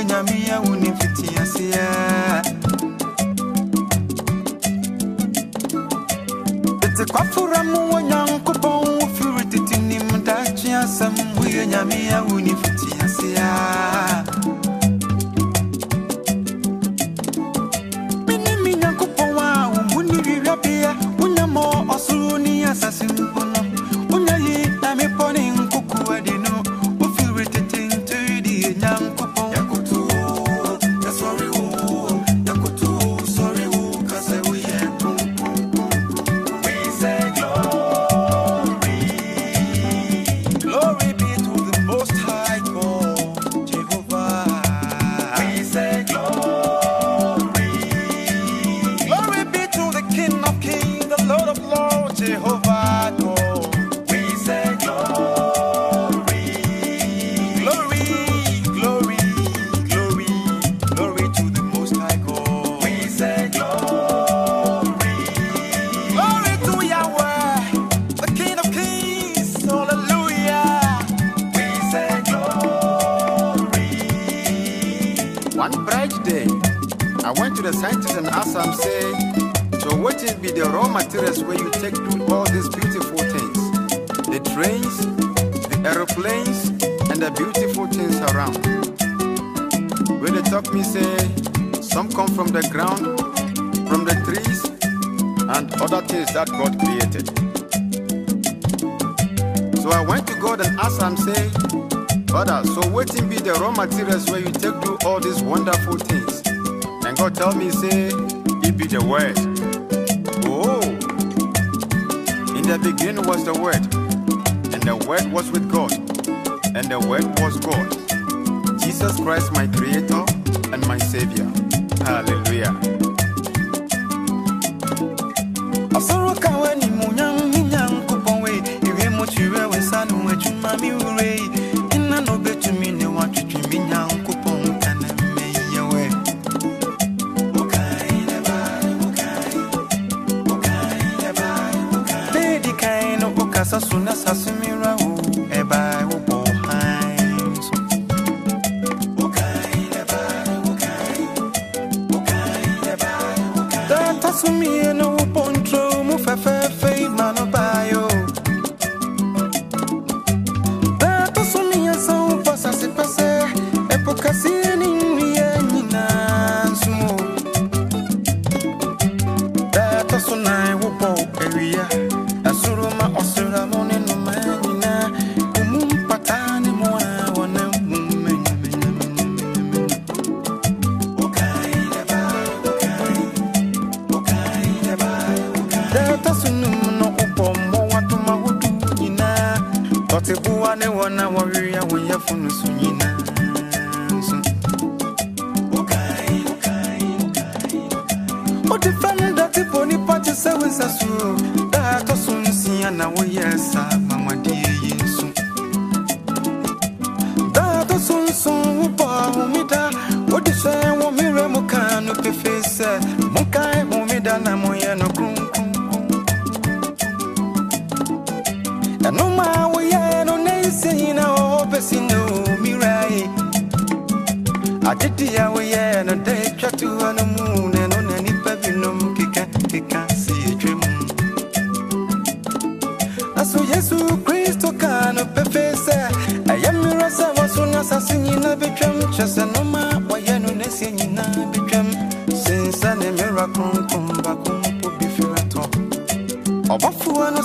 woyɛ nyame a wo ne mu I went to the scientist and asked him, say, so what will be the raw materials where you take do all these beautiful things? The trains, the aeroplanes, and the beautiful things around. Where they talk me say, some come from the ground, from the trees, and other things that God created. So I went to God and asked him, say, Father, so waiting be the raw materials where you take do all these wonderful things. And God tell me, say, it be the word. Oh, in the beginning was the word, and the word was with God, and the word was God. Jesus Christ, my creator and my savior. Hallelujah. Asoro kawa ni munyam ni nyankopɔn we ewie mo kyerɛ we sa no obɛtumi ne watwetwe me kind of Okasa Suna Sasimira, Eba, Obo Hines. Data Sumi, no Pontro, Totibua, ne one warrior, we have from Sunina. Oti fanda tipo ni pati se wisa su Da to sun siya na wo yesa mama di yesu Da to sun sun wo pa wo mi da Odi se wo mi re mo kan no pefe se Mo kai wo mi da na mo didi ya we ye no de twa tu anu mu ne no na ni pa no kika kika si etwem Aso Yesu Kristo ka no pefe se aye mi ro se wo so na sa si ni na betwam chese no ma wo ye no na si ni na betwam sinsa ne mi ra kun kun ba kun po bi fi Obafu anu